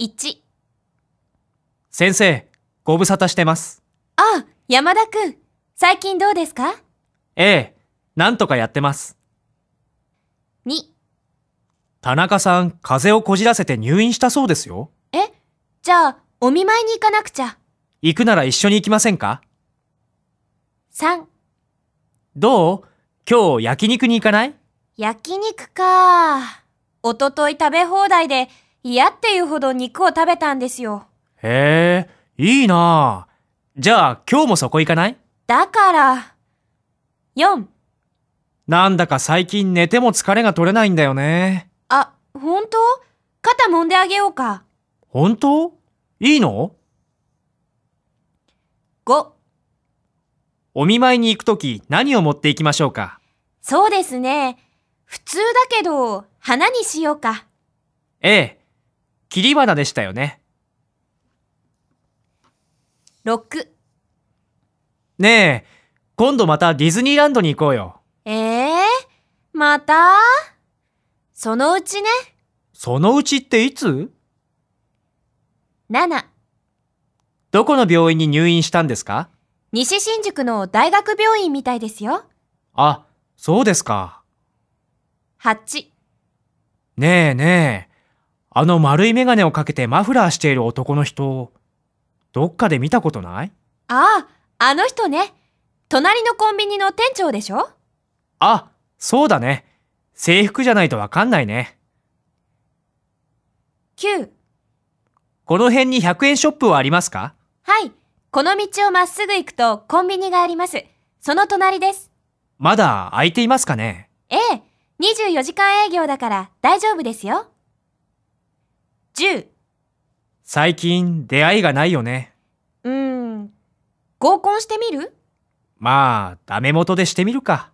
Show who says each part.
Speaker 1: 1。
Speaker 2: 先生、ご無沙汰してます。
Speaker 1: あ、山田くん。最近どうですか？
Speaker 2: ええ、なんとかやってます。
Speaker 1: ?2。
Speaker 2: 田中さん、風邪をこじらせて入院したそうですよ。
Speaker 1: えじゃあ、お見舞いに行かなくちゃ。
Speaker 2: 行くなら一緒に行きませんか
Speaker 1: ？3。
Speaker 2: どう？今日焼肉に行かない？
Speaker 1: 焼肉か。おととい食べ放題で嫌っていうほど肉を食べたんですよ。
Speaker 2: へえ、いいなあじゃあ今日もそこ行かない？
Speaker 1: だから。4。
Speaker 2: なんだか最近寝ても疲れが取れないんだよね。
Speaker 1: あ、本当？肩揉んであげようか。
Speaker 2: 本当？いいの
Speaker 1: ？5。
Speaker 2: お見舞いに行くとき何を持って行きましょうか？
Speaker 1: そうですね。普通だけど、花にしようか。
Speaker 2: ええ、切り花でしたよね。
Speaker 1: 6。
Speaker 2: ねえ、今度またディズニーランドに行こうよ。
Speaker 1: ええまた？そのうちね。
Speaker 2: そのうちっていつ
Speaker 1: ？7。
Speaker 2: どこの病院に入院したんですか？
Speaker 1: 西新宿の大学病院みたいですよ。
Speaker 2: あ、そうですか。
Speaker 1: 8。
Speaker 2: ねえねえ、あの丸いメガネをかけてマフラーしている男の人、どっかで見たことない？
Speaker 1: ああ、あの人ね。隣のコンビニの店長でしょ？
Speaker 2: あ、そうだね。制服じゃないとわかんないね。
Speaker 1: ?9。
Speaker 2: この辺に100円ショップはありますか？
Speaker 1: はい。この道をまっすぐ行くとコンビニがあります。その隣です。
Speaker 2: まだ空いていますかね？
Speaker 1: ええ。24時間営業だから大丈夫ですよ。10。
Speaker 2: 最近出会いがないよね。
Speaker 1: うーん。合コンしてみる？
Speaker 2: まあ、ダメ元でしてみるか。